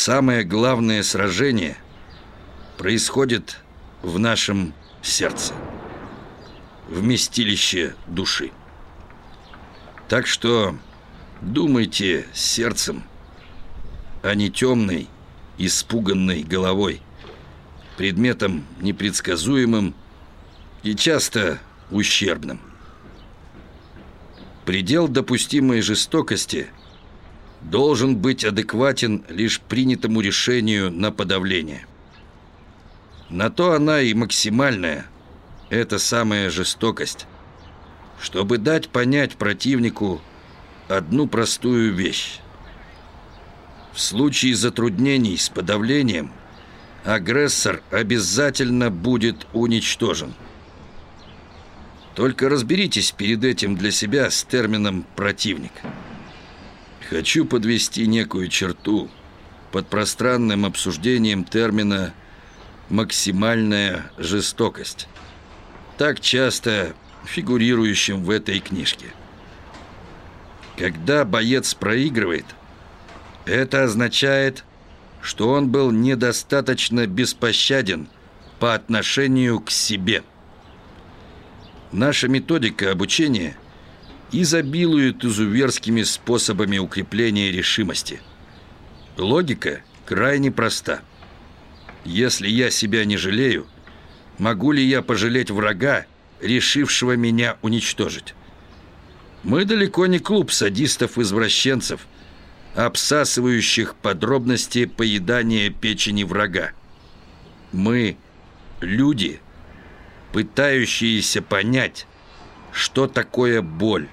самое главное сражение происходит в нашем сердце, вместилище души. Так что думайте сердцем, а не темной, испуганной головой, предметом непредсказуемым и часто ущербным. Предел допустимой жестокости должен быть адекватен лишь принятому решению на подавление. На то она и максимальная, это самая жестокость, чтобы дать понять противнику одну простую вещь. В случае затруднений с подавлением агрессор обязательно будет уничтожен. Только разберитесь перед этим для себя с термином «противник». Хочу подвести некую черту под пространным обсуждением термина «максимальная жестокость», так часто фигурирующим в этой книжке. Когда боец проигрывает, это означает, что он был недостаточно беспощаден по отношению к себе. Наша методика обучения изобилует изуверскими способами укрепления решимости. Логика крайне проста. Если я себя не жалею, могу ли я пожалеть врага, решившего меня уничтожить? Мы далеко не клуб садистов-извращенцев, обсасывающих подробности поедания печени врага. Мы – люди – пытающиеся понять, что такое боль,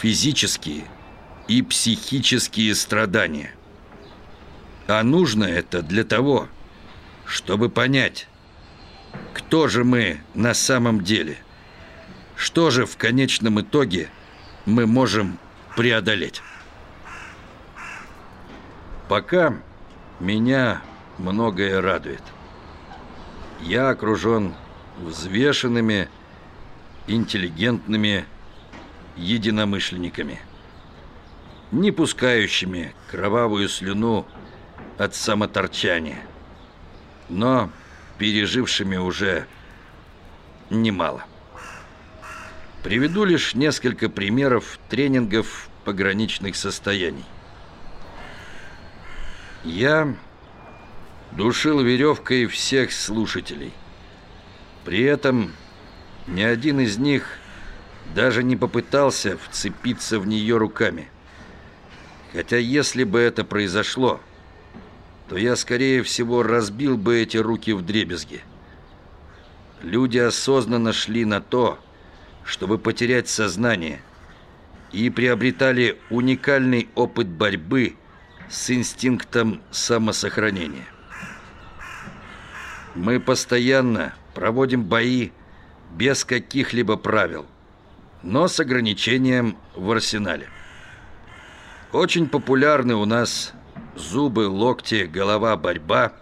физические и психические страдания. А нужно это для того, чтобы понять, кто же мы на самом деле, что же в конечном итоге мы можем преодолеть. Пока меня многое радует. Я окружен взвешенными, интеллигентными единомышленниками, не пускающими кровавую слюну от самоторчания, но пережившими уже немало. Приведу лишь несколько примеров тренингов пограничных состояний. Я душил веревкой всех слушателей – при этом ни один из них даже не попытался вцепиться в нее руками. Хотя если бы это произошло, то я, скорее всего, разбил бы эти руки в дребезги. Люди осознанно шли на то, чтобы потерять сознание, и приобретали уникальный опыт борьбы с инстинктом самосохранения. Мы постоянно проводим бои без каких-либо правил, но с ограничением в арсенале. Очень популярны у нас зубы, локти, голова, борьба.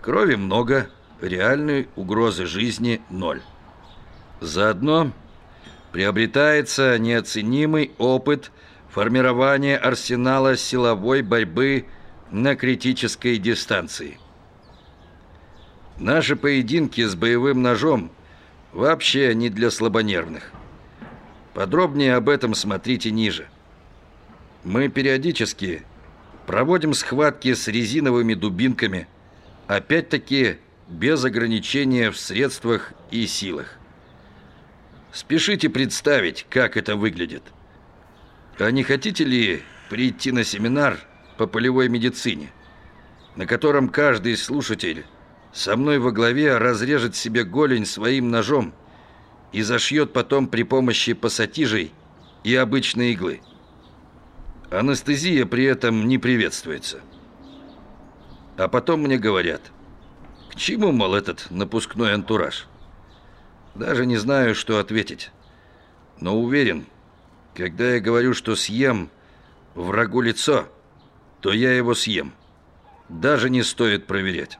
Крови много, реальной угрозы жизни ноль. Заодно приобретается неоценимый опыт формирования арсенала силовой борьбы на критической дистанции – Наши поединки с боевым ножом вообще не для слабонервных. Подробнее об этом смотрите ниже. Мы периодически проводим схватки с резиновыми дубинками, опять-таки без ограничения в средствах и силах. Спешите представить, как это выглядит. А не хотите ли прийти на семинар по полевой медицине, на котором каждый слушатель со мной во главе разрежет себе голень своим ножом и зашьет потом при помощи пассатижей и обычной иглы. Анестезия при этом не приветствуется. А потом мне говорят, к чему, мол, этот напускной антураж? Даже не знаю, что ответить. Но уверен, когда я говорю, что съем врагу лицо, то я его съем. Даже не стоит проверять.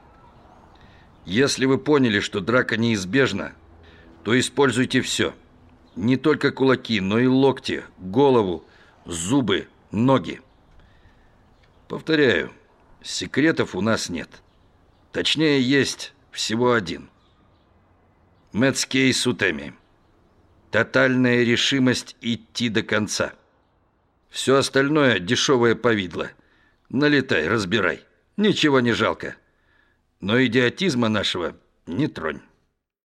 Если вы поняли, что драка неизбежна, то используйте все. Не только кулаки, но и локти, голову, зубы, ноги. Повторяю, Секретов у нас нет. Точнее, есть всего один. Мэтскей Сутеми. Тотальная решимость идти до конца. Все остальное дешевое повидло. Налетай, разбирай. Ничего не жалко. Но идиотизма нашего не тронь.